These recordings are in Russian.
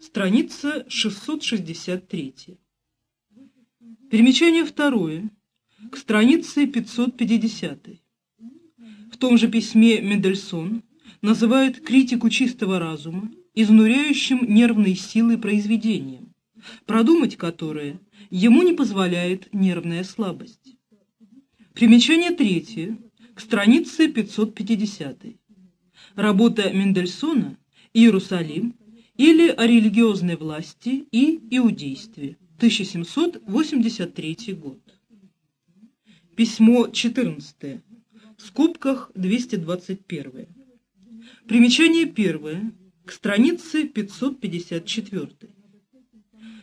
страница 663. Примечание второе, к странице 550. В том же письме Мендельсон называет критику чистого разума изнуряющим нервные силы произведением, продумать которое ему не позволяет нервная слабость. Примечание третье, к странице 550. Работа Мендельсона «Иерусалим» или о религиозной власти и иудействе, 1783 год. Письмо 14, в скобках 221. Примечание первое, к странице 554.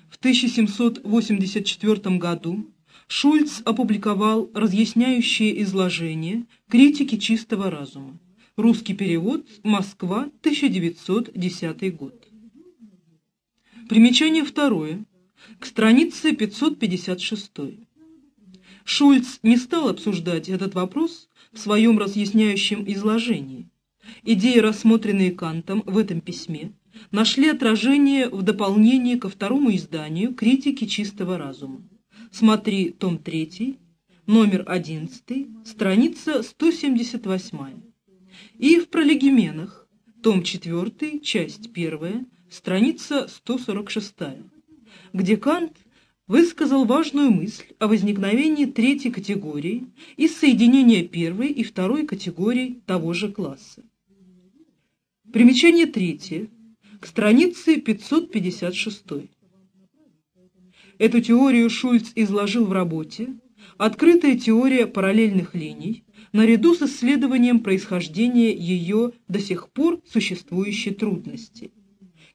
В 1784 году Шульц опубликовал разъясняющее изложение критики чистого разума. Русский перевод, Москва, 1910 год. Примечание второе, к странице 556. Шульц не стал обсуждать этот вопрос в своем разъясняющем изложении. Идеи, рассмотренные Кантом в этом письме, нашли отражение в дополнении ко второму изданию «Критики чистого разума». Смотри том 3, номер 11, страница 178. И в пролегименах, том 4, часть 1, страница 146, где Кант высказал важную мысль о возникновении третьей категории и соединении первой и второй категорий того же класса. Примечание третье, к странице 556. Эту теорию Шульц изложил в работе «Открытая теория параллельных линий» наряду с исследованием происхождения ее до сих пор существующей трудности.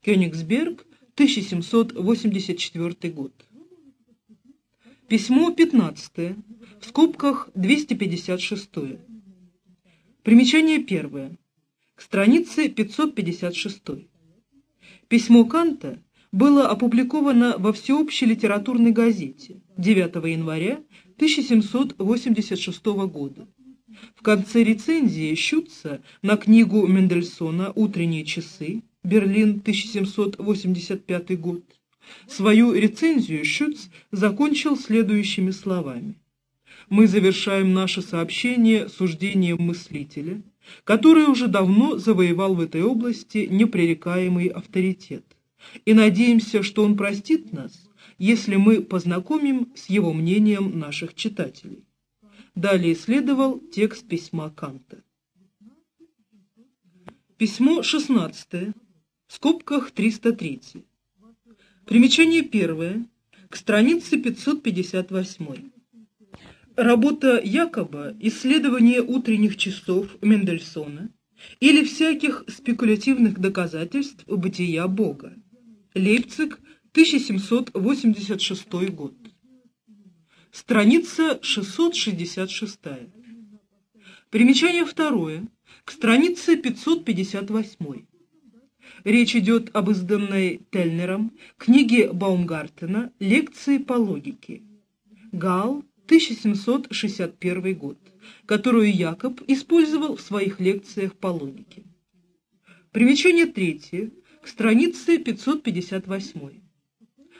Кёнигсберг, 1784 год. Письмо 15, в скобках 256. Примечание первое к странице 556. Письмо Канта было опубликовано во всеобщей литературной газете 9 января 1786 года. В конце рецензии Щутца на книгу Мендельсона «Утренние часы», Берлин, 1785 год, свою рецензию Щуц закончил следующими словами. «Мы завершаем наше сообщение суждением мыслителя, который уже давно завоевал в этой области непререкаемый авторитет. И надеемся, что он простит нас, если мы познакомим с его мнением наших читателей. Далее следовал текст письма Канта. Письмо 16, в скобках 303. Примечание первое, к странице 558. Работа Якоба «Исследование утренних часов» Мендельсона или всяких спекулятивных доказательств бытия Бога. Лейпциг, 1786 год. Страница 666. Примечание второе. К странице 558. Речь идет об изданной Тельнером книге Баумгартена «Лекции по логике». Гал, 1761 год, которую Якоб использовал в своих лекциях по логике. Примечание третье, к странице 558.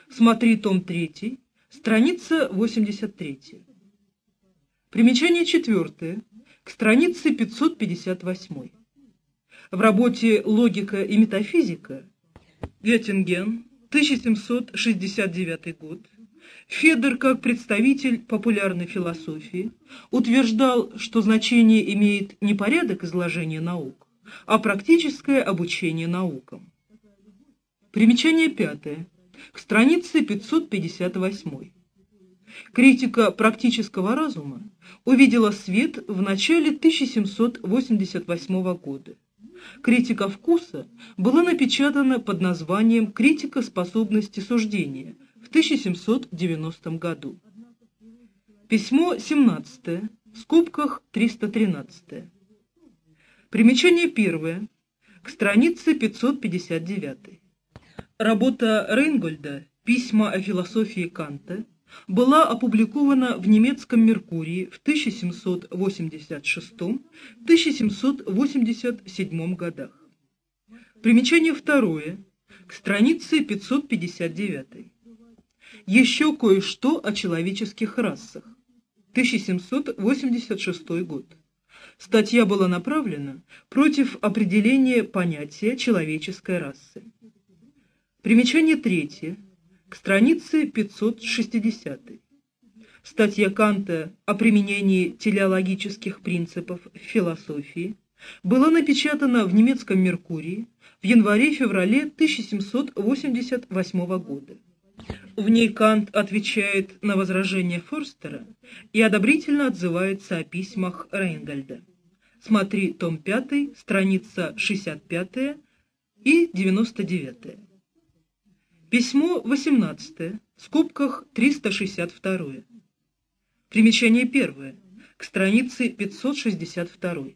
Смотри том 3, страница 83. Примечание четвертое, к странице 558. В работе «Логика и метафизика» Геттинген, 1769 год, Федор, как представитель популярной философии, утверждал, что значение имеет не порядок изложения наук, а практическое обучение наукам. Примечание пятое. К странице 558. Критика практического разума увидела свет в начале 1788 года. Критика вкуса была напечатана под названием «Критика способности суждения», 1790 году. Письмо 17, в скобках 313. Примечание первое, к странице 559. Работа Рейнгольда «Письма о философии Канта» была опубликована в немецком «Меркурии» в 1786-1787 годах. Примечание второе, к странице 559. Еще кое-что о человеческих расах. 1786 год. Статья была направлена против определения понятия человеческой расы. Примечание третье, к странице 560. Статья Канта о применении телеологических принципов в философии была напечатана в немецком «Меркурии» в январе-феврале 1788 года. В ней Кант отвечает на возражения Форстера и одобрительно отзывается о письмах Рейнгольда. Смотри том 5, страница 65 и 99. Письмо 18, в скобках 362. Примечание первое, к странице 562.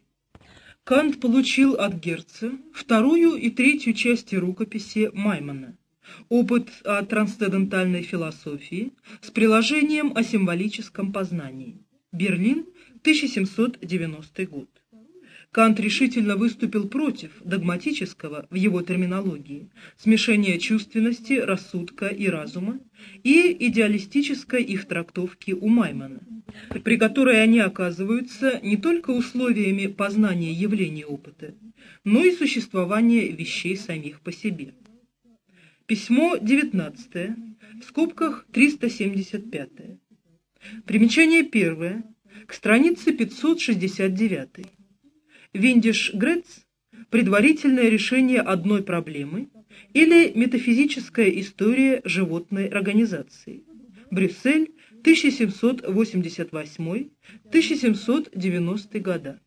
Кант получил от Герца вторую и третью части рукописи Маймона «Опыт о трансцендентальной философии» с приложением о символическом познании. Берлин, 1790 год. Кант решительно выступил против догматического, в его терминологии, смешения чувственности, рассудка и разума и идеалистической их трактовки у Маймана, при которой они оказываются не только условиями познания явления опыта, но и существования вещей самих по себе. Письмо 19, в скобках 375. Примечание первое, к странице 569. Виндиш Грец «Предварительное решение одной проблемы» или «Метафизическая история животной организации». Брюссель, 1788-1790 года.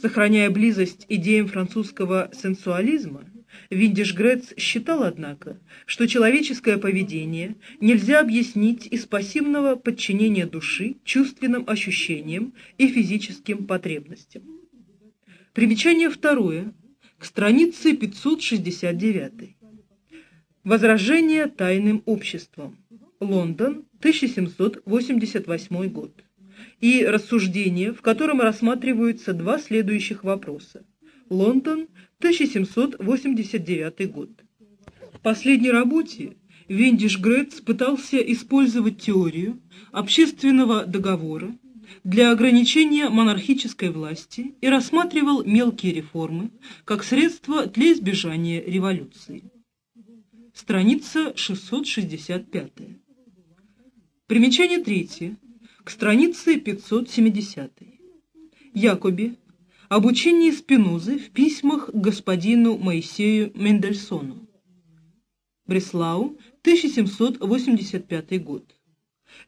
Сохраняя близость идеям французского сенсуализма, Виндиш Грец считал, однако, что человеческое поведение нельзя объяснить из пассивного подчинения души чувственным ощущениям и физическим потребностям. Примечание второе, к странице 569. Возражение тайным обществом. Лондон, 1788 год. И рассуждение, в котором рассматриваются два следующих вопроса. Лондон, 1789 год. В последней работе Вендиш Гретц пытался использовать теорию общественного договора для ограничения монархической власти и рассматривал мелкие реформы как средство для избежания революции. Страница 665. Примечание третье. К странице 570. Якоби. Обучение Спинозы в письмах к господину Моисею Мендельсону. Бреслау, 1785 год.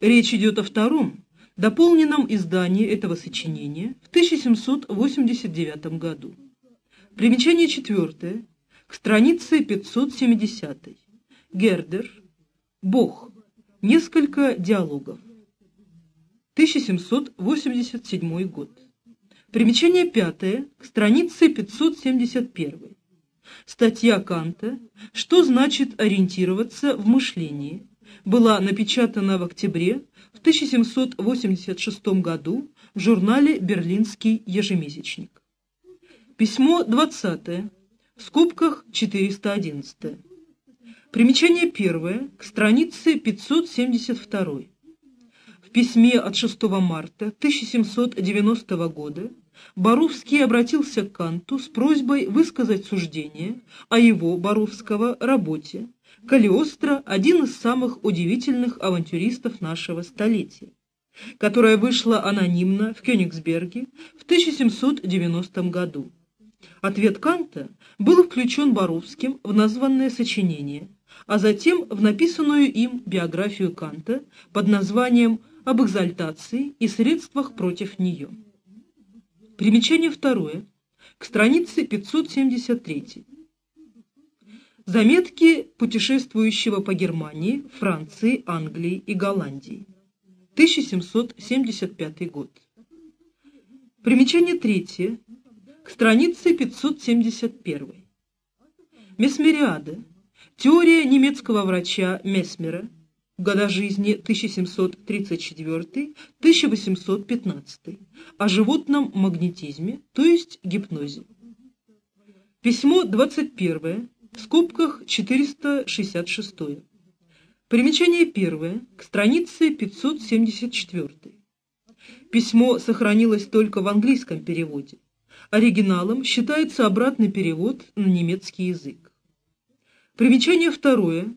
Речь идет о втором, дополненном издании этого сочинения в 1789 году. Примечание четвертое, к странице 570. Гердер, Бог, несколько диалогов. 1787 год. Примечание пятое, к странице 571. Статья Канта «Что значит ориентироваться в мышлении?» была напечатана в октябре в 1786 году в журнале «Берлинский ежемесячник». Письмо 20, в скобках 411. Примечание первое, к странице 572. В письме от 6 марта 1790 года Боровский обратился к Канту с просьбой высказать суждение о его, Боровского, работе Калиостро – один из самых удивительных авантюристов нашего столетия, которая вышла анонимно в Кёнигсберге в 1790 году. Ответ Канта был включен Боровским в названное сочинение, а затем в написанную им биографию Канта под названием «Об экзальтации и средствах против нее». Примечание второе, к странице 573. Заметки путешествующего по Германии, Франции, Англии и Голландии. 1775 год. Примечание третье. К странице 571. Месмериада. Теория немецкого врача Месмера. Года жизни 1734-1815. О животном магнетизме, то есть гипнозе. Письмо 21 в скобках 466. Примечание первое, к странице 574. Письмо сохранилось только в английском переводе. Оригиналом считается обратный перевод на немецкий язык. Примечание второе,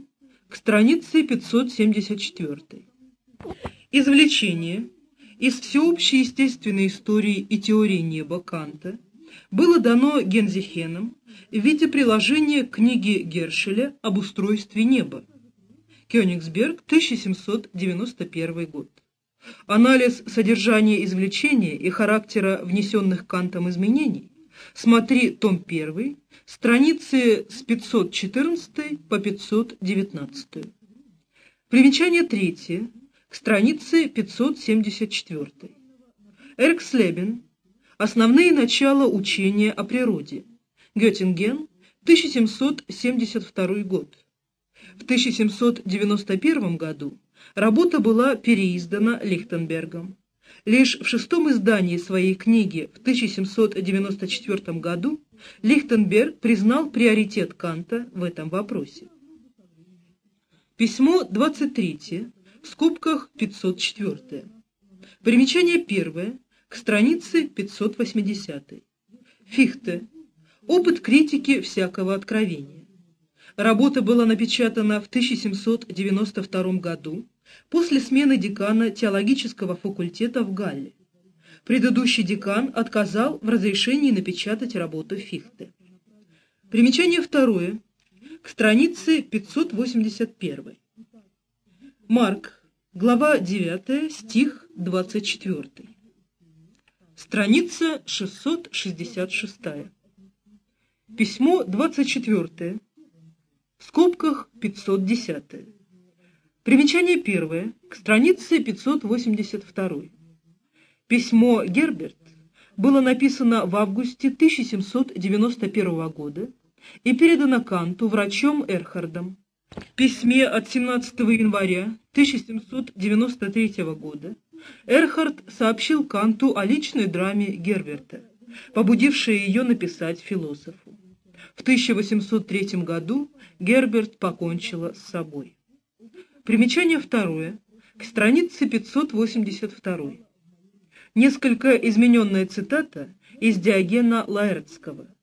к странице 574. Извлечение из всеобщей естественной истории и теории неба Канта было дано Гензихеном в виде приложения к книге Гершеля об устройстве неба. Кёнигсберг, 1791 год. Анализ содержания извлечения и характера внесенных Кантом изменений смотри том 1, страницы с 514 по 519. Примечание третье, к странице 574. Эркслебен. Основные начала учения о природе. Геттинген, 1772 год. В 1791 году работа была переиздана Лихтенбергом. Лишь в шестом издании своей книги в 1794 году Лихтенберг признал приоритет Канта в этом вопросе. Письмо 23, в скобках 504. Примечание первое, к странице 580. Фихте. Опыт критики всякого откровения. Работа была напечатана в 1792 году после смены декана теологического факультета в Галле. Предыдущий декан отказал в разрешении напечатать работу Фихте. Примечание второе. К странице 581. Марк, глава 9, стих 24. Страница 666. Письмо 24. В скобках 510. Примечание первое, к странице 582. Письмо Герберт было написано в августе 1791 года и передано Канту врачом Эрхардом. В письме от 17 января 1793 года Эрхард сообщил Канту о личной драме Герберта, побудившей ее написать философу. В 1803 году Герберт покончила с собой. Примечание второе, к странице 582. Несколько измененная цитата из Диогена Лаэртского,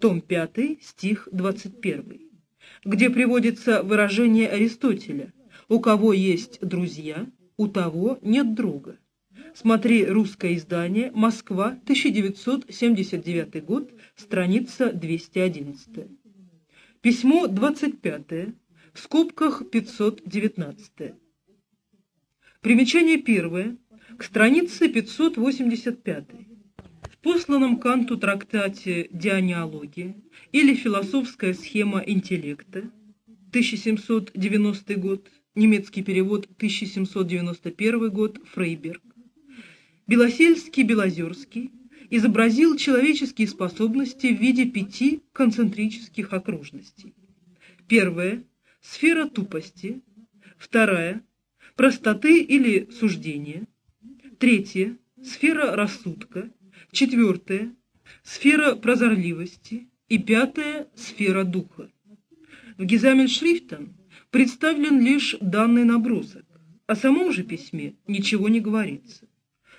том 5, стих 21, где приводится выражение Аристотеля «У кого есть друзья, у того нет друга». Смотри русское издание «Москва, 1979 год», страница 211. Письмо 25 в скобках 519. Примечание первое, к странице 585. В посланном Канту трактате «Дианеология» или «Философская схема интеллекта» 1790 год, немецкий перевод 1791 год, Фрейберг. Белосельский-Белозерский изобразил человеческие способности в виде пяти концентрических окружностей. Первое сфера тупости, вторая – простоты или суждения, третья – сфера рассудка, четвертая – сфера прозорливости и пятая – сфера духа. В Гизамельшрифтен представлен лишь данный набросок, о самом же письме ничего не говорится.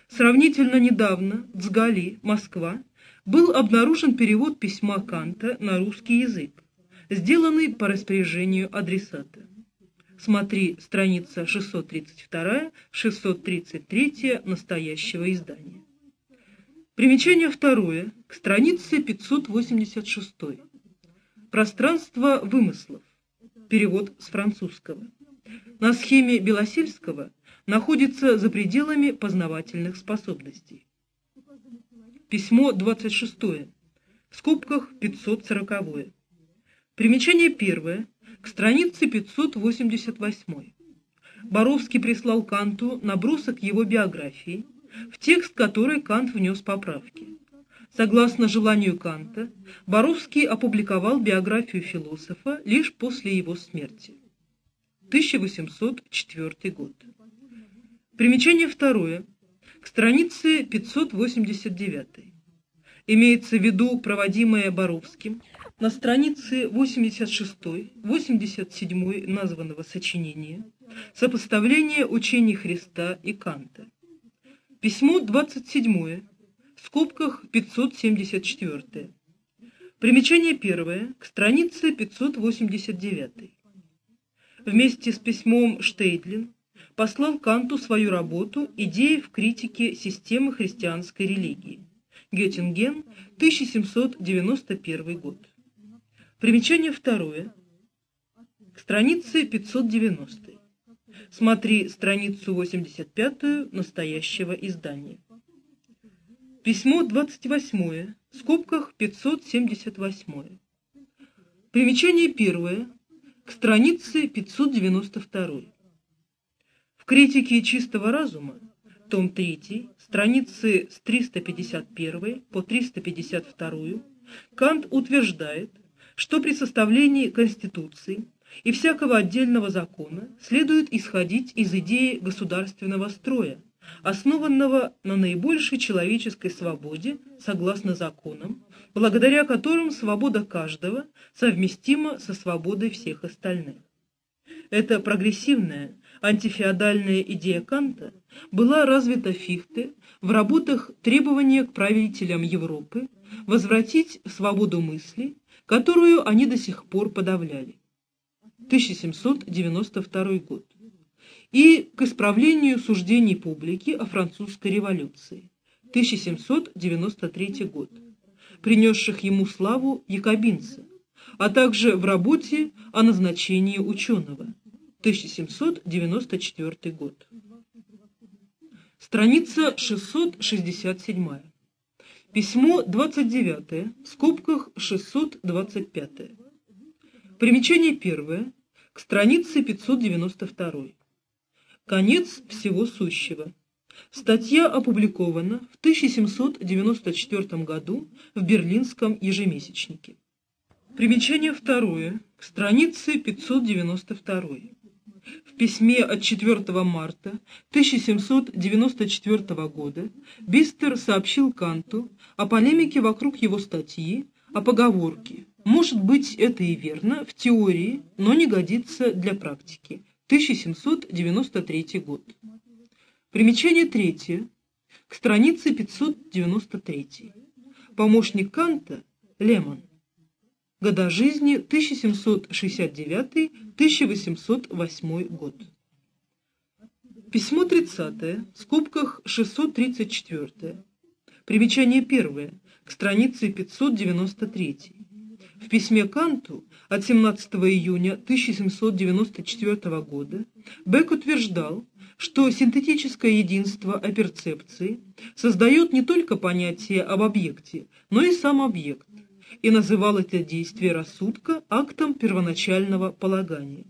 Сравнительно недавно в Цгали, Москва, был обнаружен перевод письма Канта на русский язык сделанный по распоряжению адресата. Смотри страница 632-633 настоящего издания. Примечание второе, к странице 586. Пространство вымыслов. Перевод с французского. На схеме Белосельского находится за пределами познавательных способностей. Письмо 26. В скобках 540. Примечание первое, к странице 588. Боровский прислал Канту набросок его биографии, в текст которой Кант внес поправки. Согласно желанию Канта, Боровский опубликовал биографию философа лишь после его смерти. 1804 год. Примечание второе, к странице 589. Имеется в виду проводимое Боровским На странице 86-87 названного сочинения «Сопоставление учений Христа и Канта». Письмо 27, в скобках 574. Примечание первое, к странице 589. Вместе с письмом Штейдлин послал Канту свою работу «Идеи в критике системы христианской религии». Геттинген, 1791 год. Примечание второе. К странице 590. Смотри страницу 85 настоящего издания. Письмо 28, в скобках 578. Примечание первое, к странице 592. В критике чистого разума, том 3, страницы с 351 по 352, Кант утверждает, что при составлении Конституции и всякого отдельного закона следует исходить из идеи государственного строя, основанного на наибольшей человеческой свободе согласно законам, благодаря которым свобода каждого совместима со свободой всех остальных. Эта прогрессивная, антифеодальная идея Канта была развита Фихте в работах «Требования к правителям Европы», «Возвратить свободу мысли», которую они до сих пор подавляли. 1792 год и к исправлению суждений публики о французской революции, 1793 год, принесших ему славу якобинца, а также в работе о назначении ученого, 1794 год. Страница 667. Письмо 29, в скобках 625. Примечание первое, к странице 592. Конец всего сущего. Статья опубликована в 1794 году в Берлинском ежемесячнике. Примечание второе, к странице 592. В письме от 4 марта 1794 года Бистер сообщил Канту о полемике вокруг его статьи о поговорке «Может быть, это и верно в теории, но не годится для практики» 1793 год. Примечание третье, к странице 593. Помощник Канта Лемон. Года жизни 1769-1808 год. Письмо 30, в скобках 634. Примечание первое, к странице 593. В письме Канту от 17 июня 1794 года Бек утверждал, что синтетическое единство о перцепции создает не только понятие об объекте, но и сам объект, и называл это действие рассудка актом первоначального полагания.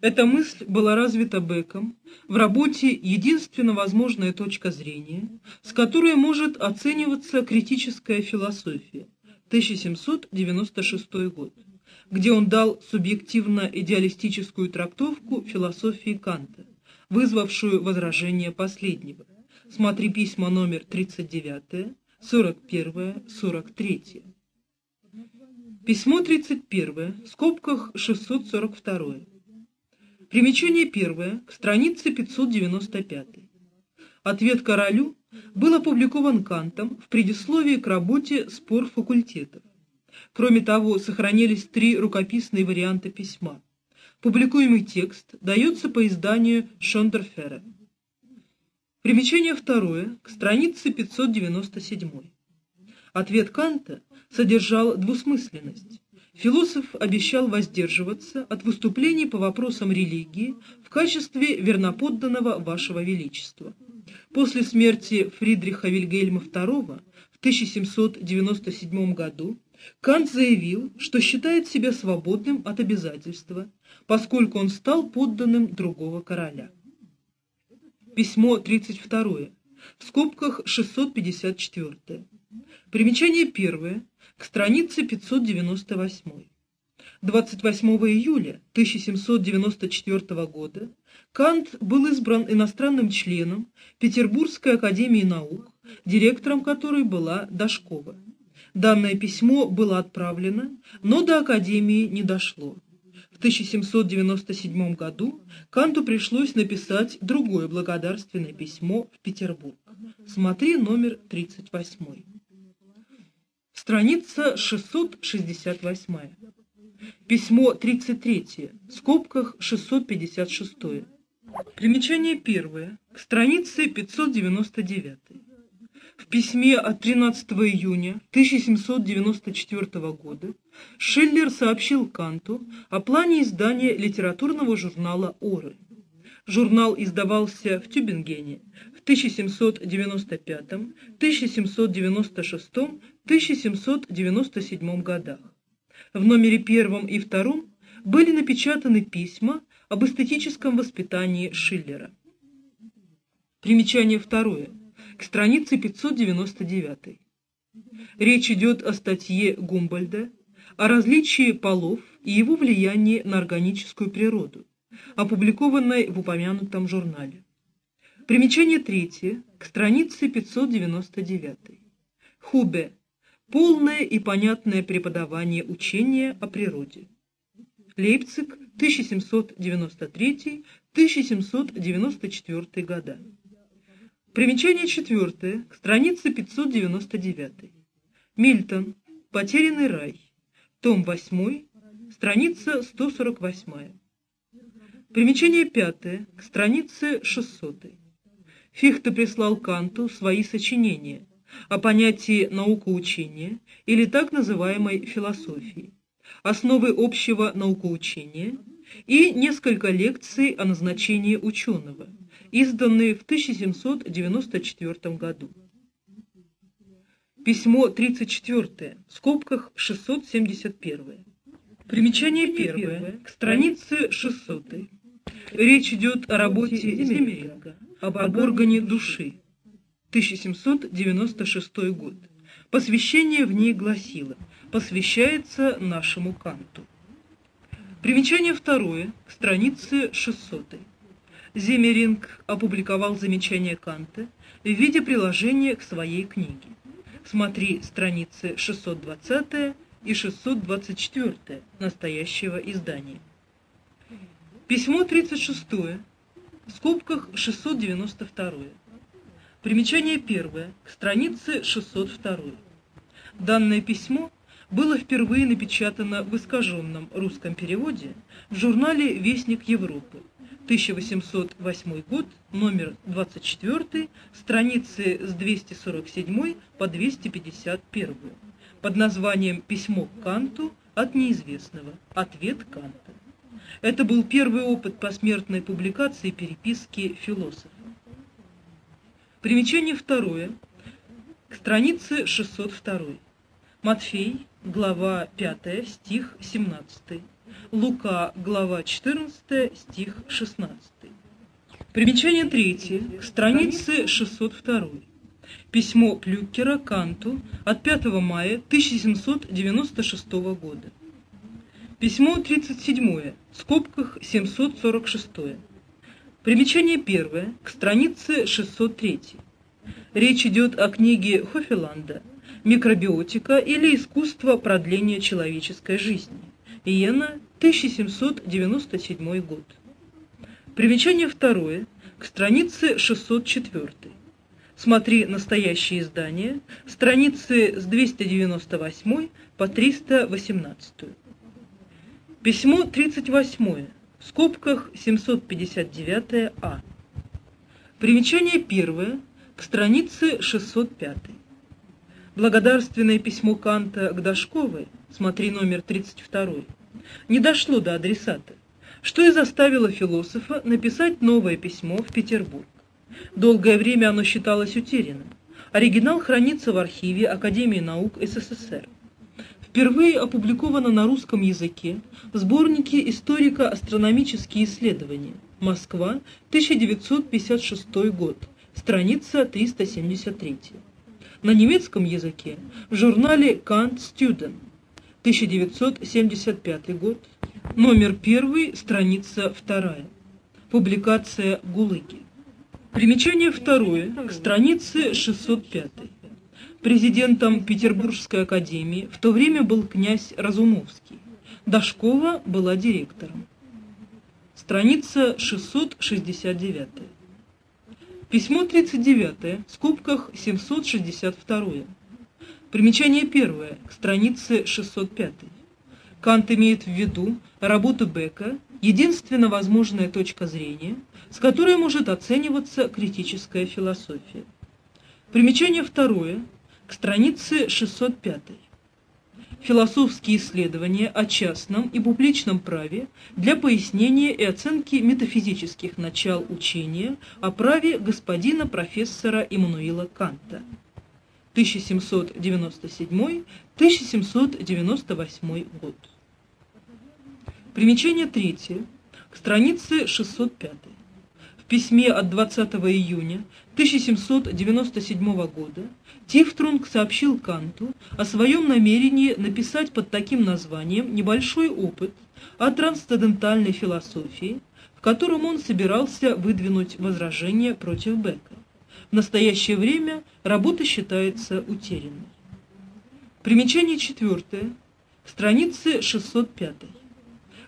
Эта мысль была развита Беком в работе «Единственно возможная точка зрения», с которой может оцениваться критическая философия, 1796 год где он дал субъективно-идеалистическую трактовку философии Канта, вызвавшую возражение последнего. Смотри письма номер 39, 41, 43. Письмо 31, в скобках 642. Примечание первое, к странице 595. Ответ королю был опубликован Кантом в предисловии к работе «Спор факультетов». Кроме того, сохранились три рукописные варианта письма. Публикуемый текст дается по изданию Шондерфера. Примечание второе, к странице 597. Ответ Канта содержал двусмысленность. Философ обещал воздерживаться от выступлений по вопросам религии в качестве верноподданного Вашего Величества. После смерти Фридриха Вильгельма II в 1797 году Кант заявил, что считает себя свободным от обязательства, поскольку он стал подданным другого короля. Письмо 32, в скобках 654. Примечание первое, к странице 598. 28 июля 1794 года Кант был избран иностранным членом Петербургской академии наук, директором которой была Дашкова. Данное письмо было отправлено, но до Академии не дошло. В 1797 году Канту пришлось написать другое благодарственное письмо в Петербург. Смотри номер 38. Страница 668. Письмо 33, в скобках 656. Примечание первое, к странице 599. В письме от 13 июня 1794 года Шиллер сообщил Канту о плане издания литературного журнала «Оры». Журнал издавался в Тюбингене в 1795, 1796, 1797 годах. В номере первом и втором были напечатаны письма об эстетическом воспитании Шиллера. Примечание второе к странице 599. Речь идет о статье Гумбольда о различии полов и его влиянии на органическую природу, опубликованной в упомянутом журнале. Примечание третье, к странице 599. Хубе. Полное и понятное преподавание учения о природе. Лейпциг, 1793-1794 года. Примечание четвертое, к странице 599. Мильтон. Потерянный рай. Том 8, страница 148. Примечание пятое, к странице 600. Фихте прислал Канту свои сочинения о понятии наукоучения или так называемой философии, основы общего наукоучения и несколько лекций о назначении ученого – изданные в 1794 году. Письмо 34, в скобках 671. Примечание первое, к странице 600. Речь идет о работе Земеринга, об органе души, 1796 год. Посвящение в ней гласило «Посвящается нашему Канту». Примечание второе, к странице 600. Зиммеринг опубликовал замечание Канта в виде приложения к своей книге. Смотри страницы 620 и 624 настоящего издания. Письмо 36, в скобках 692. Примечание первое, к странице 602. Данное письмо было впервые напечатано в искаженном русском переводе в журнале «Вестник Европы» 1808 год, номер 24, страницы с 247 по 251, под названием «Письмо к Канту от неизвестного. Ответ Канта». Это был первый опыт посмертной публикации переписки философа. Примечание второе, к странице 602. Матфей, глава 5, стих 17. Лука, глава 14, стих 16. Примечание третье, страницы 602. Письмо Плюкера Канту от 5 мая 1796 года. Письмо 37, в скобках 746. Примечание первое, к странице 603. Речь идет о книге Хофеланда «Микробиотика или искусство продления человеческой жизни». Иена, 1797 год. Примечание второе, к странице 604. Смотри настоящее издание, страницы с 298 по 318. Письмо 38, в скобках 759а. Примечание первое, к странице 605. Благодарственное письмо Канта к Дашковой, смотри номер 32, не дошло до адресата, что и заставило философа написать новое письмо в Петербург. Долгое время оно считалось утерянным. Оригинал хранится в архиве Академии наук СССР. Впервые опубликовано на русском языке в сборнике «Историко-астрономические исследования. Москва, 1956 год», страница 373 на немецком языке в журнале Kant Student, 1975 год, номер 1, страница 2, публикация Гулыги. Примечание второе, к странице 605. Президентом Петербургской академии в то время был князь Разумовский. Дашкова была директором. Страница 669. Письмо 39, в скобках 762. Примечание первое, к странице 605. Кант имеет в виду работу Бека, единственно возможная точка зрения, с которой может оцениваться критическая философия. Примечание второе, к странице 605. Философские исследования о частном и публичном праве для пояснения и оценки метафизических начал учения о праве господина профессора Иммануила Канта. 1797-1798 год. Примечание третье, к странице 605. В письме от 20 июня 1797 года Тифтрунг сообщил Канту о своем намерении написать под таким названием небольшой опыт о трансцендентальной философии, в котором он собирался выдвинуть возражения против Бека. В настоящее время работа считается утерянной. Примечание четвертое, страницы 605.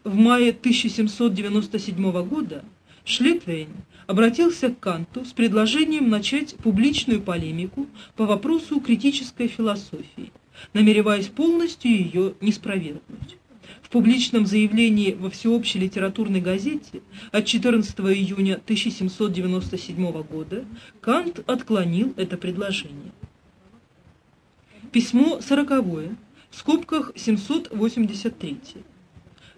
В мае 1797 года Шлитвейн обратился к Канту с предложением начать публичную полемику по вопросу критической философии, намереваясь полностью ее не спровергнуть. В публичном заявлении во всеобщей литературной газете от 14 июня 1797 года Кант отклонил это предложение. Письмо сороковое, в скобках 783.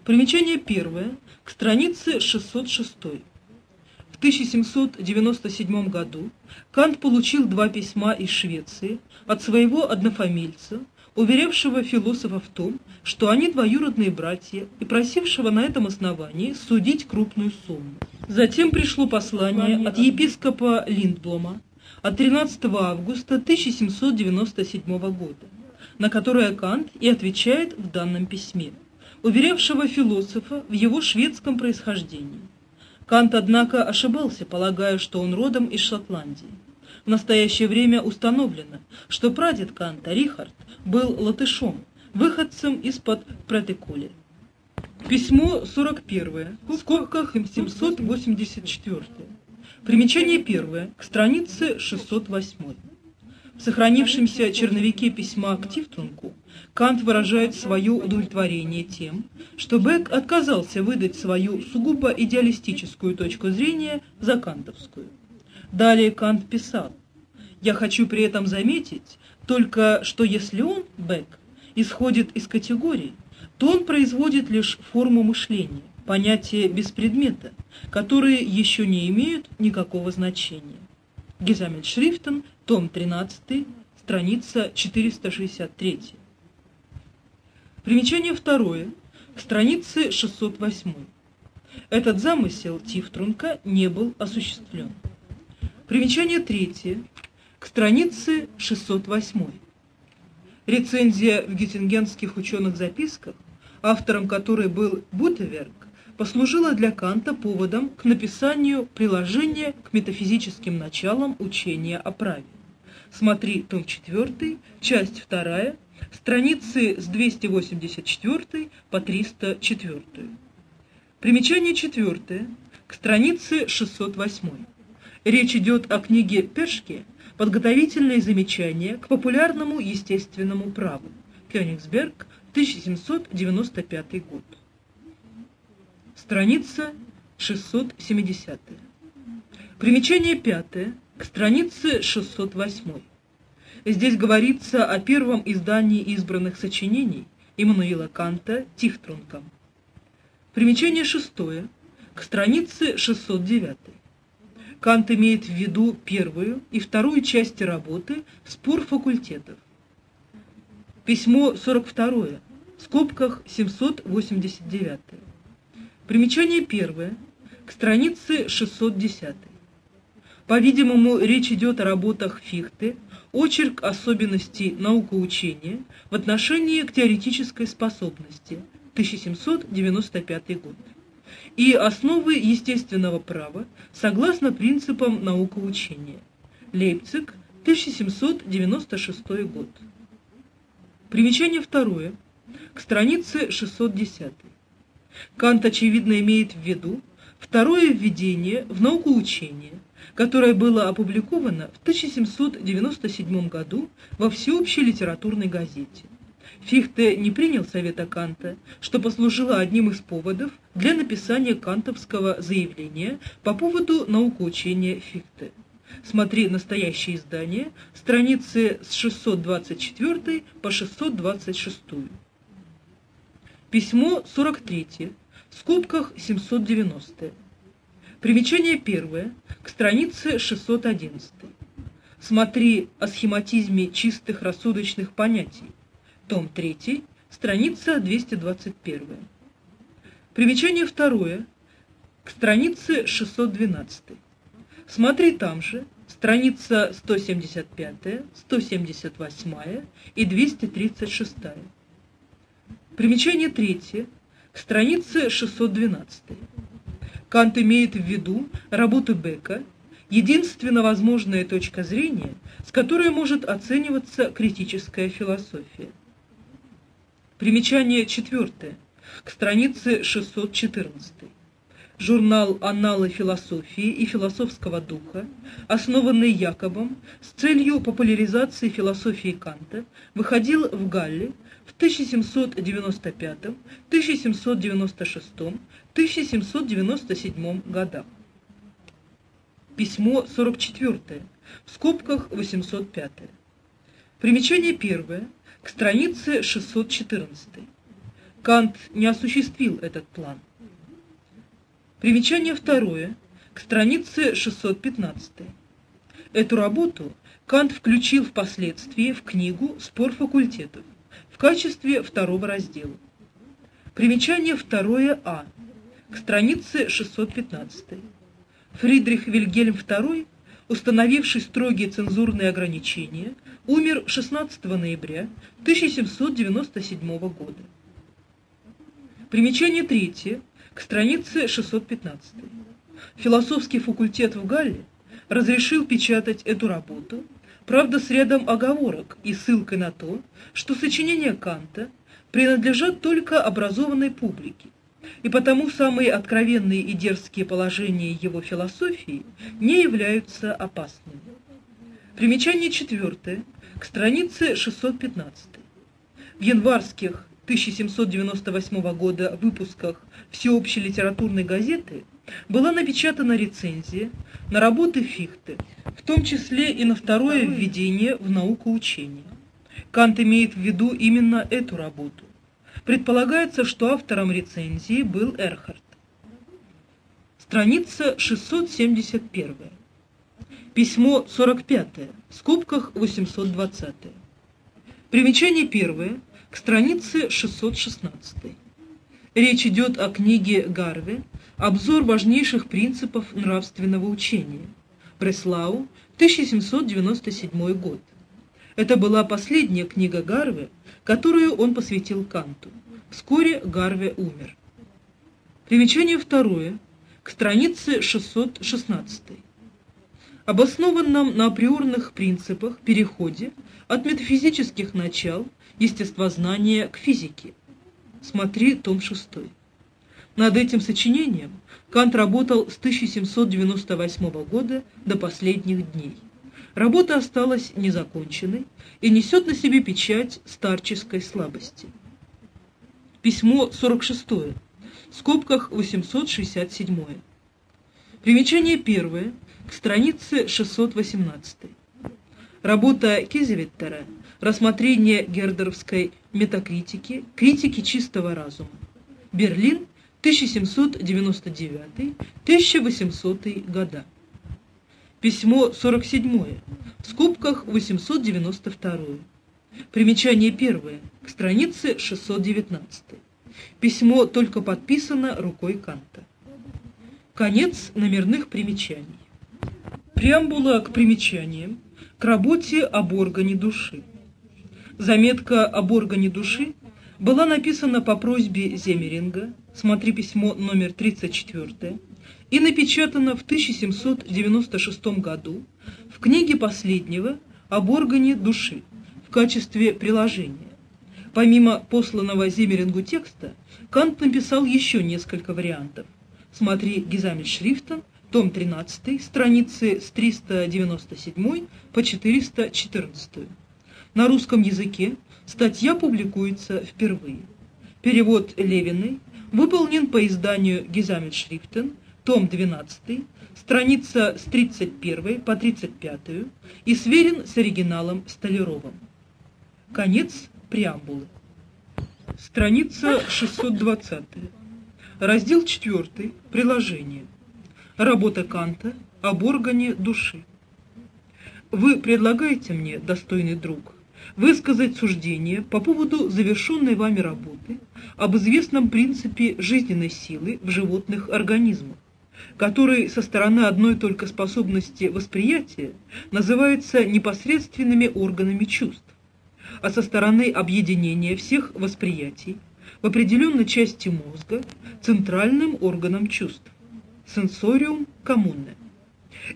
Примечание первое, к странице 606. В 1797 году Кант получил два письма из Швеции от своего однофамильца, уверявшего философа в том, что они двоюродные братья, и просившего на этом основании судить крупную сумму. Затем пришло послание от епископа Линдблома от 13 августа 1797 года, на которое Кант и отвечает в данном письме, уверявшего философа в его шведском происхождении. Кант, однако, ошибался, полагая, что он родом из Шотландии. В настоящее время установлено, что прадед Канта, Рихард, был латышом, выходцем из-под Претекули. Письмо 41, в скобках 784. Примечание первое, к странице 608. В сохранившемся черновике письма к Тифтунку Кант выражает свое удовлетворение тем, что Бек отказался выдать свою сугубо идеалистическую точку зрения за кантовскую. Далее Кант писал, «Я хочу при этом заметить только, что если он, Бек, исходит из категории, то он производит лишь форму мышления, понятие без предмета, которые еще не имеют никакого значения». Гизамельшрифтен, том 13, страница 463. Примечание второе, к странице 608. Этот замысел Тифтрунка не был осуществлен. Примечание третье, к странице 608. Рецензия в геттингенских ученых записках, автором которой был Бутеверк, послужила для Канта поводом к написанию приложения к метафизическим началам учения о праве. Смотри том 4, часть 2, страницы с 284 по 304. Примечание четвертое, к странице 608. Речь идет о книге Пешке «Подготовительные замечания к популярному естественному праву». Кёнигсберг, 1795 год. Страница 670. Примечание пятое, к странице 608. Здесь говорится о первом издании избранных сочинений Иммануила Канта Тихтрунком. Примечание шестое, к странице 609. Кант имеет в виду первую и вторую части работы «Спор факультетов». Письмо 42, в скобках 789. Примечание первое, к странице 610. По-видимому, речь идет о работах Фихте, очерк особенностей наукоучения в отношении к теоретической способности, 1795 год, и основы естественного права согласно принципам наукоучения, Лейпциг, 1796 год. Примечание второе, к странице 610. Кант, очевидно, имеет в виду второе введение в науку учения, которое было опубликовано в 1797 году во всеобщей литературной газете. Фихте не принял совета Канта, что послужило одним из поводов для написания кантовского заявления по поводу наукоучения Фихте. Смотри настоящее издание, страницы с 624 по 626. Письмо 43, в скобках 790. Примечание первое, к странице 611. Смотри о схематизме чистых рассудочных понятий. Том 3, страница 221. Примечание второе, к странице 612. Смотри там же, страница 175, 178 и 236. Примечание третье, к странице 612. Кант имеет в виду работу Бека, единственно возможная точка зрения, с которой может оцениваться критическая философия. Примечание четвертое, к странице 614. Журнал «Анналы философии и философского духа», основанный Якобом с целью популяризации философии Канта, выходил в Галле в 1795, 1796, 1797 годах. Письмо 44, в скобках 805. Примечание первое, к странице 614. Кант не осуществил этот план. Примечание второе, к странице 615. Эту работу Кант включил впоследствии в книгу «Спор факультетов» в качестве второго раздела. Примечание второе А, к странице 615. Фридрих Вильгельм II, установивший строгие цензурные ограничения, умер 16 ноября 1797 года. Примечание третье, к странице 615. Философский факультет в Галле разрешил печатать эту работу правда с рядом оговорок и ссылкой на то, что сочинения Канта принадлежат только образованной публике, и потому самые откровенные и дерзкие положения его философии не являются опасными. Примечание четвертое, к странице 615. В январских 1798 года выпусках Всеобщей литературной газеты была напечатана рецензия на работы Фихте, в том числе и на второе введение в науку учения. Кант имеет в виду именно эту работу. Предполагается, что автором рецензии был Эрхард. Страница 671. Письмо 45, в скобках 820. Примечание первое, к странице 616. Речь идет о книге Гарве «Обзор важнейших принципов нравственного учения». Бреслау, 1797 год. Это была последняя книга Гарве, которую он посвятил Канту. Вскоре Гарве умер. Примечание второе, к странице 616. Об основанном на априорных принципах переходе от метафизических начал естествознания к физике. Смотри том 6. Над этим сочинением Кант работал с 1798 года до последних дней. Работа осталась незаконченной и несет на себе печать старческой слабости. Письмо 46, в скобках 867. Примечание первое, к странице 618. Работа Кизевиттера «Рассмотрение гердеровской метакритики, критики чистого разума». Берлин, 1799-1800 года. Письмо 47, в скобках 892. Примечание первое, к странице 619. Письмо только подписано рукой Канта. Конец номерных примечаний. Преамбула к примечаниям, к работе об органе души. Заметка об органе души была написана по просьбе Земеринга, смотри письмо номер 34, и напечатана в 1796 году в книге последнего об органе души в качестве приложения. Помимо посланного Зимерингу текста, Кант написал еще несколько вариантов. Смотри Гизамельшрифтен, том 13, страницы с 397 по 414. На русском языке статья публикуется впервые. Перевод Левиной выполнен по изданию Гизамельшрифтен, том 12, страница с 31 по 35 и сверен с оригиналом Столяровым. Конец преамбулы. Страница 620. Раздел 4. Приложение. Работа Канта об органе души. Вы предлагаете мне, достойный друг, высказать суждение по поводу завершенной вами работы об известном принципе жизненной силы в животных организмах, который со стороны одной только способности восприятия называется непосредственными органами чувств, а со стороны объединения всех восприятий в определенной части мозга центральным органом чувств – сенсориум коммуне.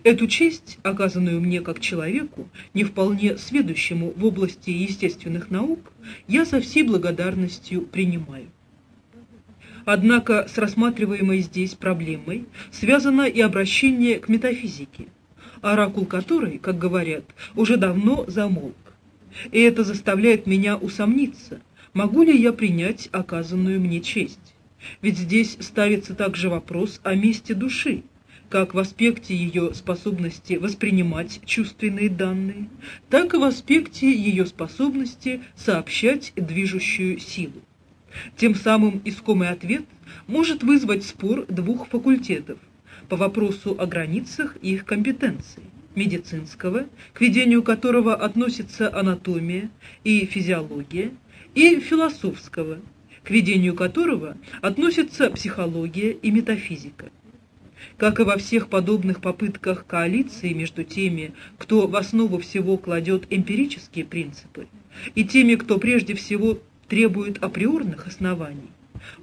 Эту честь, оказанную мне как человеку, не вполне сведущему в области естественных наук, я со всей благодарностью принимаю. Однако с рассматриваемой здесь проблемой связано и обращение к метафизике, оракул которой, как говорят, уже давно замолк. И это заставляет меня усомниться, могу ли я принять оказанную мне честь. Ведь здесь ставится также вопрос о месте души, как в аспекте ее способности воспринимать чувственные данные, так и в аспекте ее способности сообщать движущую силу. Тем самым искомый ответ может вызвать спор двух факультетов по вопросу о границах их компетенции медицинского, к ведению которого относится анатомия и физиология, и философского, к ведению которого относятся психология и метафизика. Как и во всех подобных попытках коалиции между теми, кто в основу всего кладет эмпирические принципы, и теми, кто прежде всего требует априорных оснований,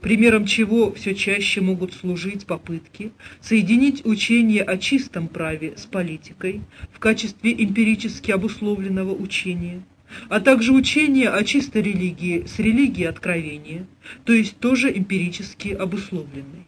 примером чего все чаще могут служить попытки соединить учение о чистом праве с политикой в качестве эмпирически обусловленного учения, а также учение о чистой религии с религией откровения, то есть тоже эмпирически обусловленной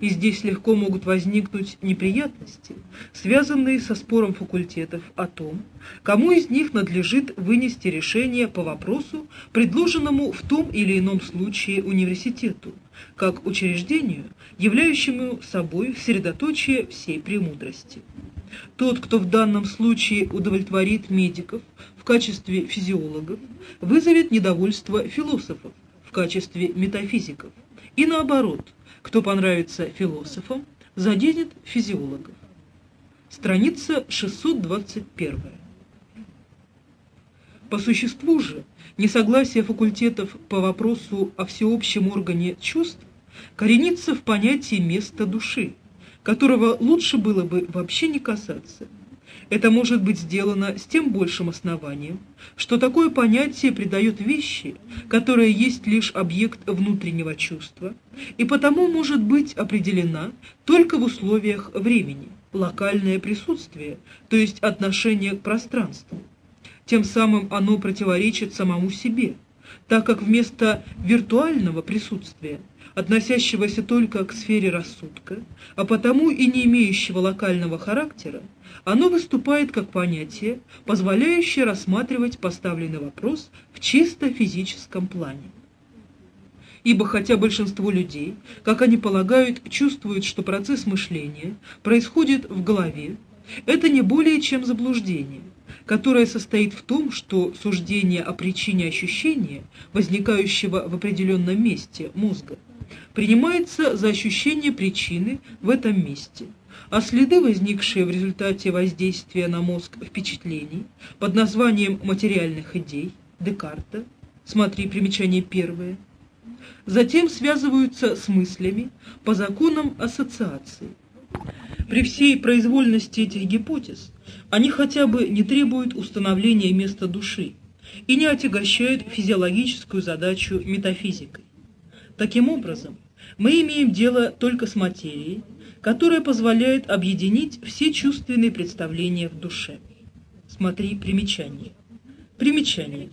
и здесь легко могут возникнуть неприятности, связанные со спором факультетов о том, кому из них надлежит вынести решение по вопросу, предложенному в том или ином случае университету, как учреждению, являющему собой средоточие всей премудрости. Тот, кто в данном случае удовлетворит медиков в качестве физиологов, вызовет недовольство философов в качестве метафизиков, и наоборот – кто понравится философам, заденет физиологов. Страница 621. По существу же, несогласие факультетов по вопросу о всеобщем органе чувств коренится в понятии места души, которого лучше было бы вообще не касаться – это может быть сделано с тем большим основанием, что такое понятие придает вещи, которые есть лишь объект внутреннего чувства, и потому может быть определена только в условиях времени, локальное присутствие, то есть отношение к пространству. Тем самым оно противоречит самому себе, так как вместо виртуального присутствия относящегося только к сфере рассудка, а потому и не имеющего локального характера, оно выступает как понятие, позволяющее рассматривать поставленный вопрос в чисто физическом плане. Ибо хотя большинство людей, как они полагают, чувствуют, что процесс мышления происходит в голове, это не более чем заблуждение, которое состоит в том, что суждение о причине ощущения, возникающего в определенном месте мозга, принимается за ощущение причины в этом месте – а следы, возникшие в результате воздействия на мозг впечатлений под названием материальных идей Декарта, смотри примечание первое, затем связываются с мыслями по законам ассоциации. При всей произвольности этих гипотез они хотя бы не требуют установления места души и не отягощают физиологическую задачу метафизикой. Таким образом, мы имеем дело только с материей, которая позволяет объединить все чувственные представления в душе. Смотри примечание. Примечание.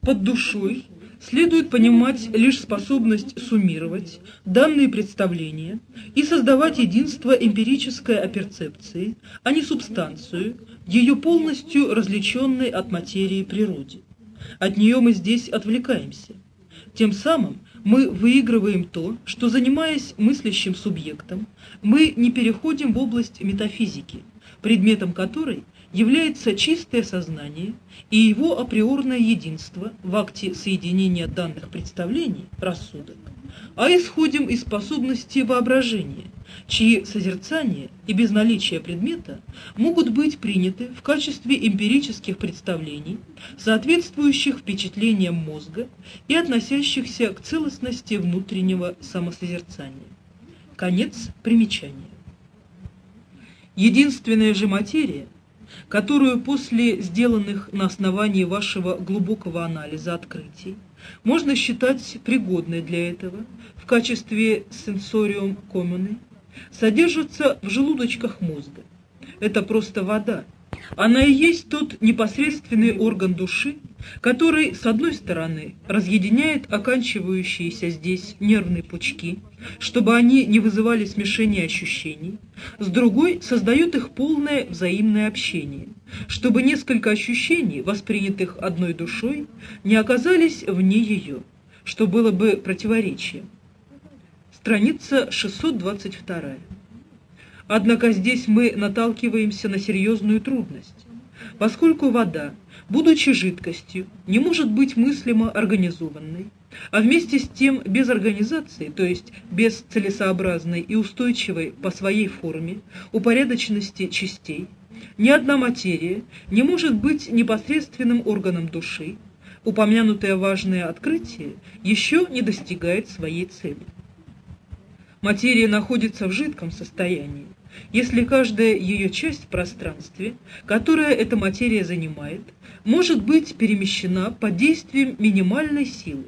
Под душой следует понимать лишь способность суммировать данные представления и создавать единство эмпирической оперцепции, а не субстанцию, ее полностью различенной от материи природе. От нее мы здесь отвлекаемся. Тем самым мы выигрываем то, что, занимаясь мыслящим субъектом, мы не переходим в область метафизики, предметом которой является чистое сознание и его априорное единство в акте соединения данных представлений, рассудок, а исходим из способности воображения, чьи созерцания и без наличия предмета могут быть приняты в качестве эмпирических представлений, соответствующих впечатлениям мозга и относящихся к целостности внутреннего самосозерцания. Конец примечания. Единственная же материя, которую после сделанных на основании вашего глубокого анализа открытий можно считать пригодной для этого в качестве сенсориум коммуны, содержится в желудочках мозга. Это просто вода. Она и есть тот непосредственный орган души, который, с одной стороны, разъединяет оканчивающиеся здесь нервные пучки, чтобы они не вызывали смешения ощущений, с другой создает их полное взаимное общение, чтобы несколько ощущений, воспринятых одной душой, не оказались вне ее, что было бы противоречием. Страница 622. Однако здесь мы наталкиваемся на серьезную трудность, поскольку вода, будучи жидкостью, не может быть мыслимо организованной, а вместе с тем без организации, то есть без целесообразной и устойчивой по своей форме упорядоченности частей, ни одна материя не может быть непосредственным органом души, упомянутое важное открытие еще не достигает своей цели. Материя находится в жидком состоянии, если каждая ее часть в пространстве, которое эта материя занимает, может быть перемещена под действием минимальной силы.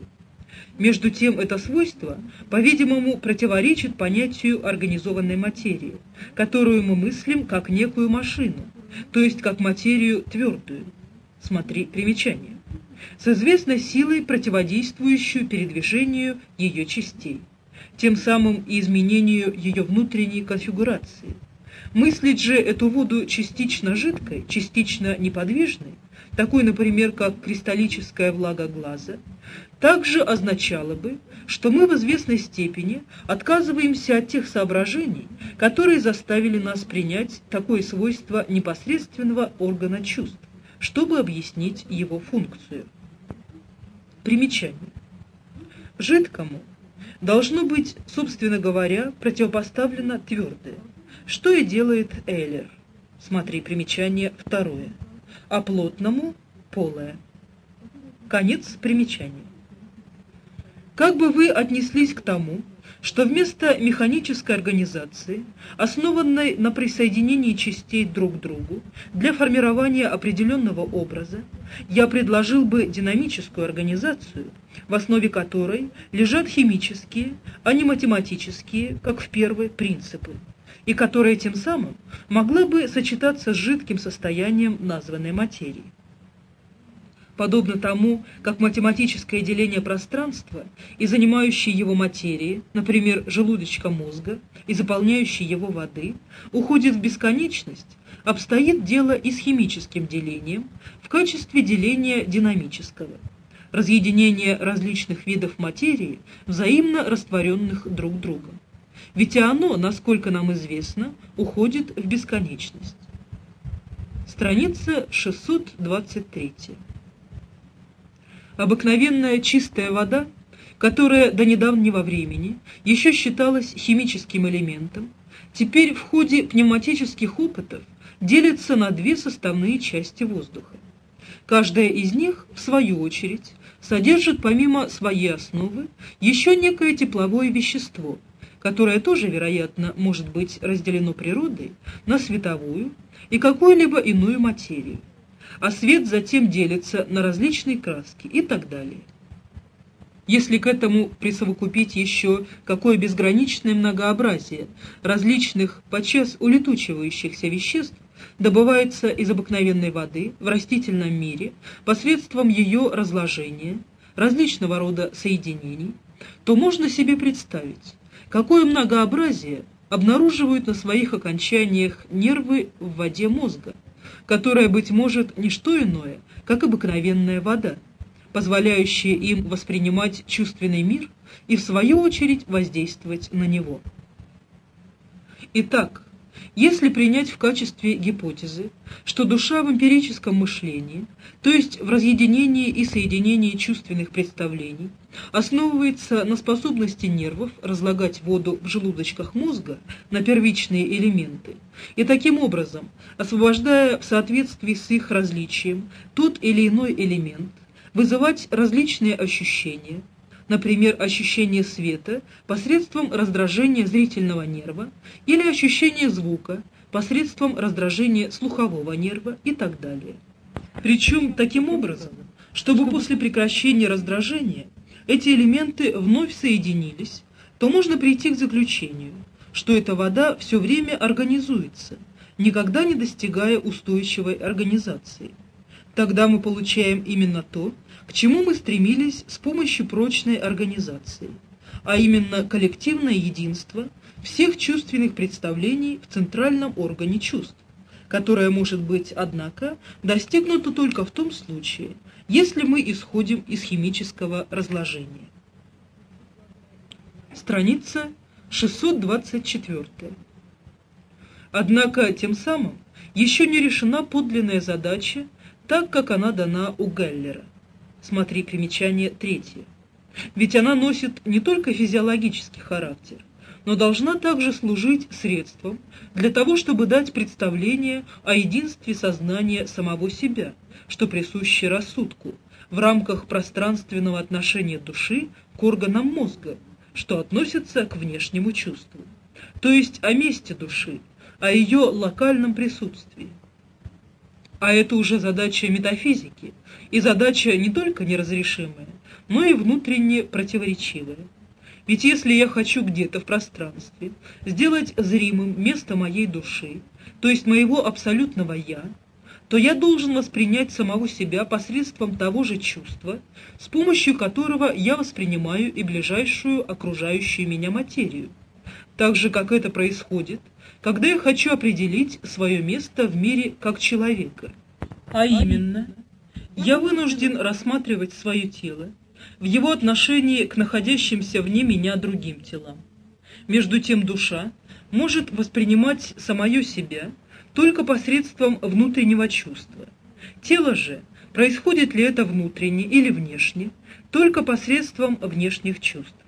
Между тем это свойство, по-видимому, противоречит понятию организованной материи, которую мы мыслим как некую машину, то есть как материю твердую. Смотри примечание. С известной силой, противодействующую передвижению ее частей тем самым и изменению ее внутренней конфигурации. Мыслить же эту воду частично жидкой, частично неподвижной, такой, например, как кристаллическая влага глаза, также означало бы, что мы в известной степени отказываемся от тех соображений, которые заставили нас принять такое свойство непосредственного органа чувств, чтобы объяснить его функцию. Примечание. Жидкому – должно быть, собственно говоря, противопоставлено твердое, что и делает Эйлер. Смотри примечание второе. А плотному – полое. Конец примечания. Как бы вы отнеслись к тому, что вместо механической организации, основанной на присоединении частей друг к другу для формирования определенного образа, я предложил бы динамическую организацию, в основе которой лежат химические, а не математические, как в первой, принципы, и которая тем самым могла бы сочетаться с жидким состоянием названной материи подобно тому, как математическое деление пространства и занимающей его материи, например, желудочка мозга и заполняющей его воды, уходит в бесконечность, обстоит дело и с химическим делением в качестве деления динамического, разъединения различных видов материи, взаимно растворенных друг другом. Ведь и оно, насколько нам известно, уходит в бесконечность. Страница 623 обыкновенная чистая вода, которая до недавнего времени еще считалась химическим элементом, теперь в ходе пневматических опытов делится на две составные части воздуха. Каждая из них, в свою очередь, содержит помимо своей основы еще некое тепловое вещество, которое тоже, вероятно, может быть разделено природой на световую и какую-либо иную материю а свет затем делится на различные краски и так далее. Если к этому присовокупить еще какое безграничное многообразие различных, подчас улетучивающихся веществ, добывается из обыкновенной воды в растительном мире посредством ее разложения, различного рода соединений, то можно себе представить, какое многообразие обнаруживают на своих окончаниях нервы в воде мозга, которая, быть может, не что иное, как обыкновенная вода, позволяющая им воспринимать чувственный мир и, в свою очередь, воздействовать на него. Итак, если принять в качестве гипотезы, что душа в эмпирическом мышлении, то есть в разъединении и соединении чувственных представлений, основывается на способности нервов разлагать воду в желудочках мозга на первичные элементы, и таким образом, освобождая в соответствии с их различием тот или иной элемент, вызывать различные ощущения, например, ощущение света посредством раздражения зрительного нерва или ощущение звука посредством раздражения слухового нерва и так далее. Причем таким образом, чтобы после прекращения раздражения эти элементы вновь соединились, то можно прийти к заключению, что эта вода все время организуется, никогда не достигая устойчивой организации. Тогда мы получаем именно то, к чему мы стремились с помощью прочной организации, а именно коллективное единство всех чувственных представлений в центральном органе чувств, которое может быть, однако, достигнуто только в том случае, если мы исходим из химического разложения. Страница 624. Однако тем самым еще не решена подлинная задача, так как она дана у Геллера. Смотри примечание третье. Ведь она носит не только физиологический характер, но должна также служить средством для того, чтобы дать представление о единстве сознания самого себя, что присуще рассудку, в рамках пространственного отношения души к органам мозга, что относится к внешнему чувству, то есть о месте души, о ее локальном присутствии. А это уже задача метафизики, и задача не только неразрешимая, но и внутренне противоречивая. Ведь если я хочу где-то в пространстве сделать зримым место моей души, то есть моего абсолютного «я», то я должен воспринять самого себя посредством того же чувства, с помощью которого я воспринимаю и ближайшую окружающую меня материю, так же, как это происходит – когда я хочу определить свое место в мире как человека. А именно, я вынужден рассматривать свое тело в его отношении к находящимся вне меня другим телам. Между тем душа может воспринимать самое себя только посредством внутреннего чувства. Тело же, происходит ли это внутренне или внешне, только посредством внешних чувств.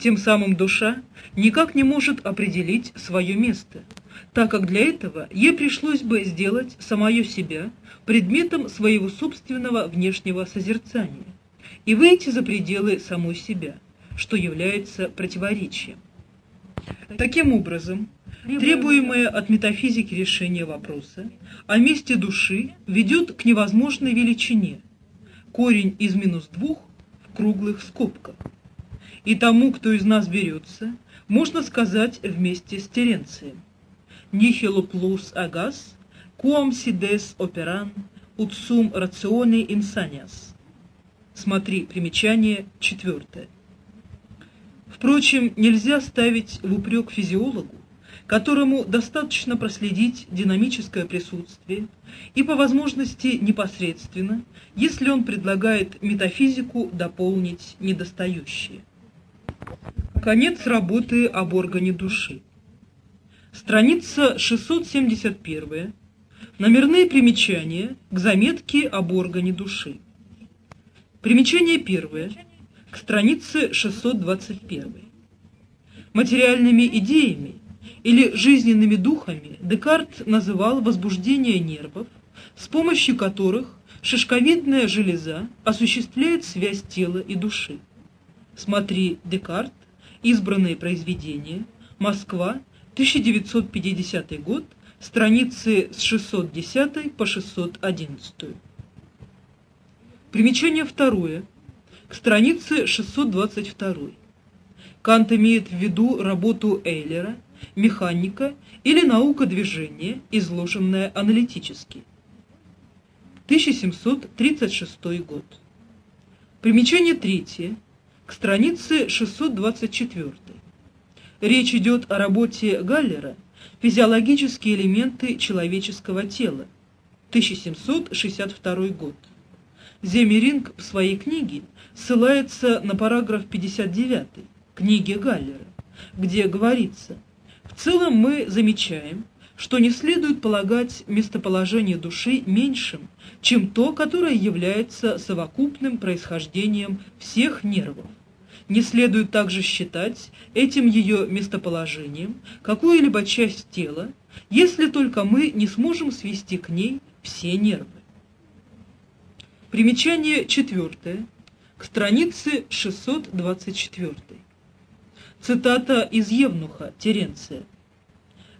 Тем самым душа никак не может определить свое место, так как для этого ей пришлось бы сделать самое себя предметом своего собственного внешнего созерцания и выйти за пределы самой себя, что является противоречием. Таким образом, требуемое от метафизики решение вопроса о месте души ведет к невозможной величине, корень из минус двух в круглых скобках и тому, кто из нас берется, можно сказать вместе с Теренцием. Нихило плюс агас, quam sides operan, ut sum ratione. Смотри, примечание четвертое. Впрочем, нельзя ставить в упрек физиологу, которому достаточно проследить динамическое присутствие и по возможности непосредственно, если он предлагает метафизику дополнить недостающие. Конец работы об органе души. Страница 671. Номерные примечания к заметке об органе души. Примечание первое. К странице 621. Материальными идеями или жизненными духами Декарт называл возбуждение нервов, с помощью которых шишковидная железа осуществляет связь тела и души. Смотри Декарт, избранные произведения, Москва, 1950 год, страницы с 610 по 611. Примечание второе, к странице 622. Кант имеет в виду работу Эйлера механика или наука движения, изложенная аналитически. 1736 год. Примечание третье, к странице 624. Речь идет о работе Галлера «Физиологические элементы человеческого тела», 1762 год. Земеринг в своей книге ссылается на параграф 59 книги Галлера, где говорится «В целом мы замечаем, что не следует полагать местоположение души меньшим, чем то, которое является совокупным происхождением всех нервов. Не следует также считать этим ее местоположением какую-либо часть тела, если только мы не сможем свести к ней все нервы. Примечание четвертое, к странице 624. Цитата из Евнуха Теренция.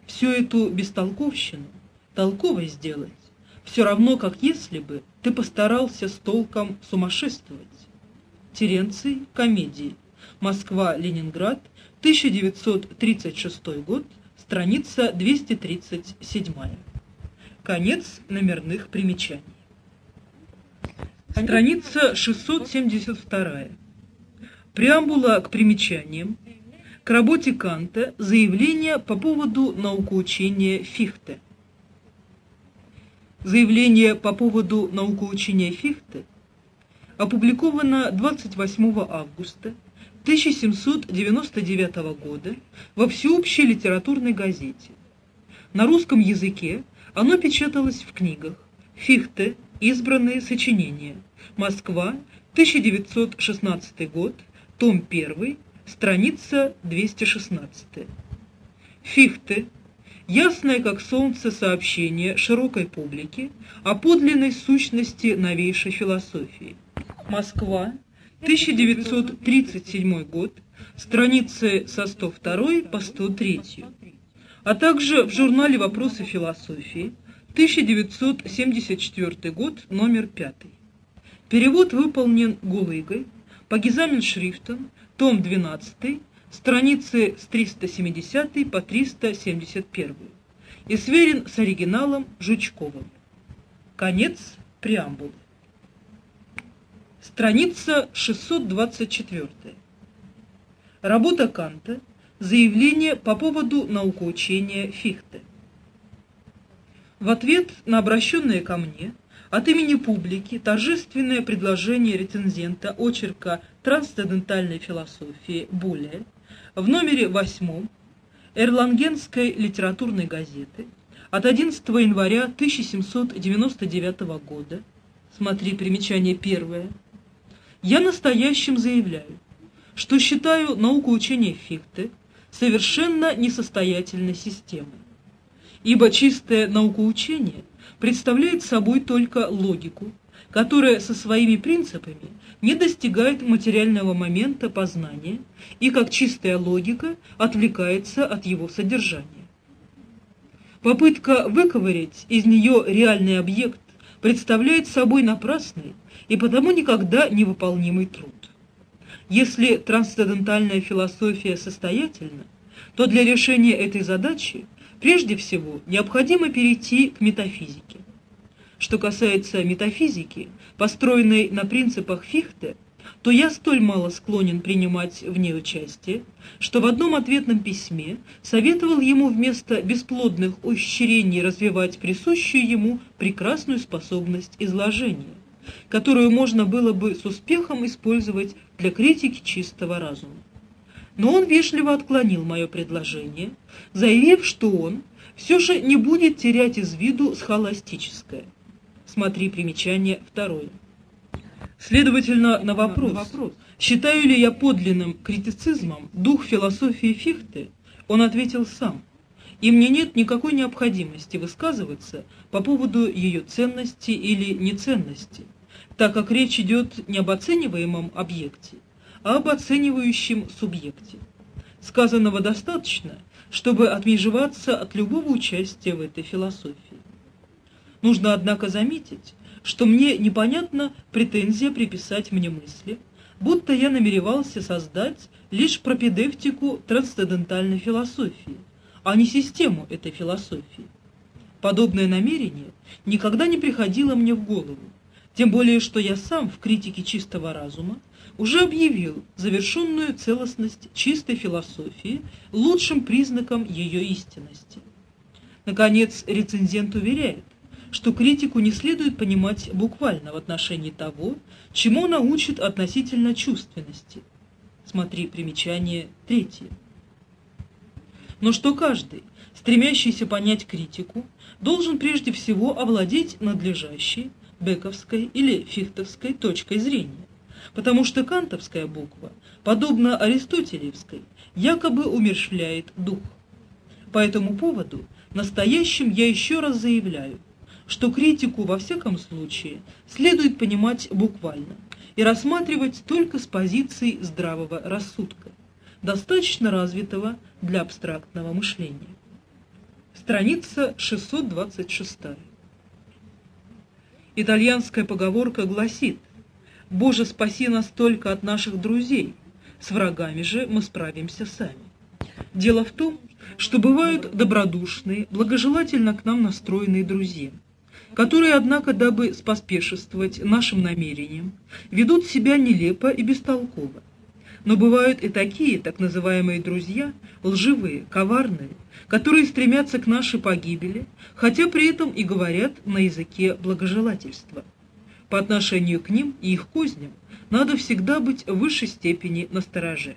«Всю эту бестолковщину толковой сделать, все равно, как если бы ты постарался с толком сумасшествовать». Теренций, комедии. Москва-Ленинград, 1936 год, страница 237. Конец номерных примечаний. Страница 672. Преамбула к примечаниям. К работе Канта заявление по поводу наукоучения Фихте. Заявление по поводу наукоучения Фихте опубликовано 28 августа 1799 года во всеобщей литературной газете. На русском языке оно печаталось в книгах «Фихте. Избранные сочинения. Москва. 1916 год. Том 1. Страница 216. Фихте. Ясное как солнце сообщение широкой публике о подлинной сущности новейшей философии. Москва. 1937 год. Страницы со 102 по 103 а также в журнале «Вопросы философии», 1974 год, номер 5. Перевод выполнен Гулыгой, по шрифтом, том 12, страницы с 370 по 371 и сверен с оригиналом Жучковым. Конец преамбулы. Страница 624. Работа Канта заявление по поводу наукоучения Фихте. В ответ на обращенное ко мне от имени публики торжественное предложение рецензента очерка трансцендентальной философии Буле в номере 8 Эрлангенской литературной газеты от 11 января 1799 года, смотри примечание первое, я настоящим заявляю, что считаю науку учения Фихте совершенно несостоятельной системой. Ибо чистое наукоучение представляет собой только логику, которая со своими принципами не достигает материального момента познания и как чистая логика отвлекается от его содержания. Попытка выковырять из нее реальный объект представляет собой напрасный и потому никогда невыполнимый труд. Если трансцендентальная философия состоятельна, то для решения этой задачи прежде всего необходимо перейти к метафизике. Что касается метафизики, построенной на принципах Фихте, то я столь мало склонен принимать в ней участие, что в одном ответном письме советовал ему вместо бесплодных ущерений развивать присущую ему прекрасную способность изложения которую можно было бы с успехом использовать для критики чистого разума. Но он вежливо отклонил мое предложение, заявив, что он все же не будет терять из виду схоластическое. Смотри примечание второе. Следовательно, на вопрос, на вопрос, считаю ли я подлинным критицизмом дух философии Фихте, он ответил сам, и мне нет никакой необходимости высказываться по поводу ее ценности или неценности так как речь идет не об оцениваемом объекте, а об оценивающем субъекте. Сказанного достаточно, чтобы отмежеваться от любого участия в этой философии. Нужно, однако, заметить, что мне непонятна претензия приписать мне мысли, будто я намеревался создать лишь пропедевтику трансцендентальной философии, а не систему этой философии. Подобное намерение никогда не приходило мне в голову, тем более что я сам в критике чистого разума уже объявил завершенную целостность чистой философии лучшим признаком ее истинности. Наконец, рецензент уверяет, что критику не следует понимать буквально в отношении того, чему научит относительно чувственности. Смотри примечание третье. Но что каждый, стремящийся понять критику, должен прежде всего овладеть надлежащей бековской или фихтовской точкой зрения, потому что кантовская буква, подобно аристотелевской, якобы умершвляет дух. По этому поводу настоящим я еще раз заявляю, что критику во всяком случае следует понимать буквально и рассматривать только с позиции здравого рассудка, достаточно развитого для абстрактного мышления. Страница 626. Итальянская поговорка гласит «Боже, спаси нас только от наших друзей, с врагами же мы справимся сами». Дело в том, что бывают добродушные, благожелательно к нам настроенные друзья, которые, однако, дабы споспешествовать нашим намерениям, ведут себя нелепо и бестолково. Но бывают и такие, так называемые друзья, лживые, коварные, которые стремятся к нашей погибели, хотя при этом и говорят на языке благожелательства. По отношению к ним и их козням надо всегда быть в высшей степени настороже.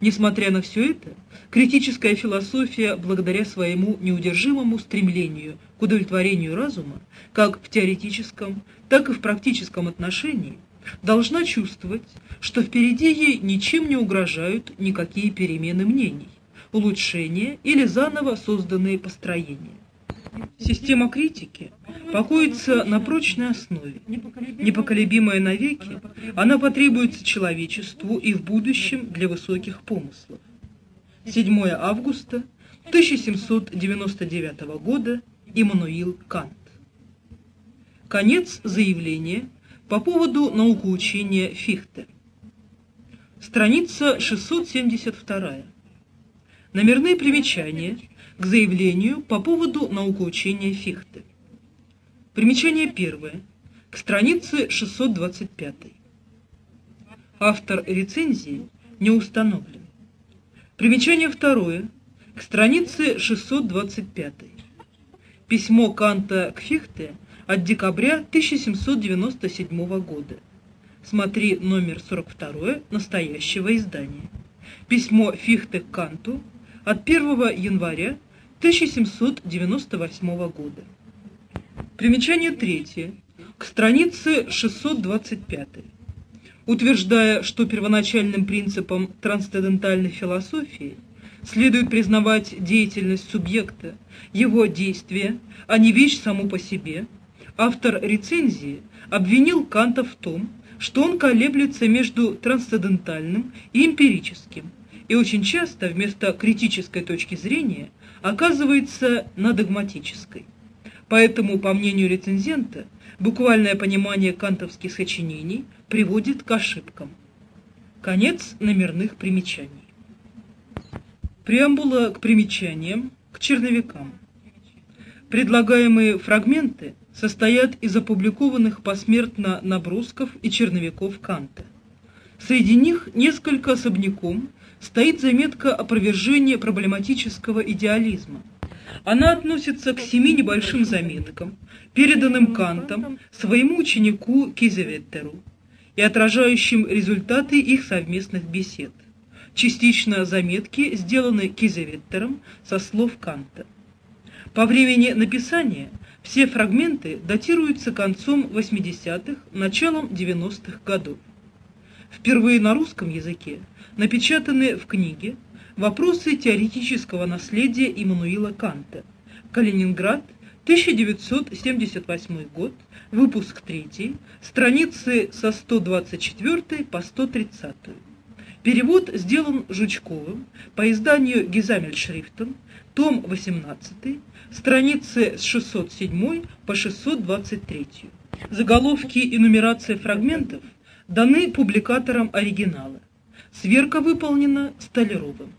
Несмотря на все это, критическая философия, благодаря своему неудержимому стремлению к удовлетворению разума, как в теоретическом, так и в практическом отношении, должна чувствовать, что впереди ей ничем не угрожают никакие перемены мнений, улучшения или заново созданные построения. Система критики покоится на прочной основе, непоколебимая навеки, она потребуется человечеству и в будущем для высоких помыслов. 7 августа 1799 года Иммануил Кант. Конец заявления по поводу наукоучения Фихте. Страница 672. Номерные примечания к заявлению по поводу наукоучения Фихте. Примечание первое. К странице 625. Автор рецензии не установлен. Примечание второе. К странице 625. Письмо Канта к Фихте от декабря 1797 года. Смотри номер 42 настоящего издания. Письмо Фихте к Канту от 1 января 1798 года. Примечание третье. К странице 625. Утверждая, что первоначальным принципом трансцендентальной философии следует признавать деятельность субъекта, его действия, а не вещь саму по себе, автор рецензии обвинил Канта в том, что он колеблется между трансцендентальным и эмпирическим, и очень часто вместо критической точки зрения оказывается на догматической. Поэтому, по мнению рецензента, буквальное понимание кантовских сочинений приводит к ошибкам. Конец номерных примечаний. Преамбула к примечаниям, к черновикам. Предлагаемые фрагменты состоят из опубликованных посмертно набросков и черновиков Канта. Среди них несколько особняком стоит заметка опровержения проблематического идеализма. Она относится к семи небольшим заметкам, переданным Кантом своему ученику Кизеветтеру и отражающим результаты их совместных бесед. Частично заметки сделаны Кизеветтером со слов Канта. По времени написания все фрагменты датируются концом 80-х, началом 90-х годов. Впервые на русском языке напечатаны в книге «Вопросы теоретического наследия Иммануила Канта. Калининград, 1978 год, выпуск 3, страницы со 124 по 130. Перевод сделан Жучковым по изданию Гизамельшрифтом, том 18, страницы с 607 по 623. Заголовки и нумерация фрагментов даны публикаторам оригинала. Сверка выполнена Столяровым.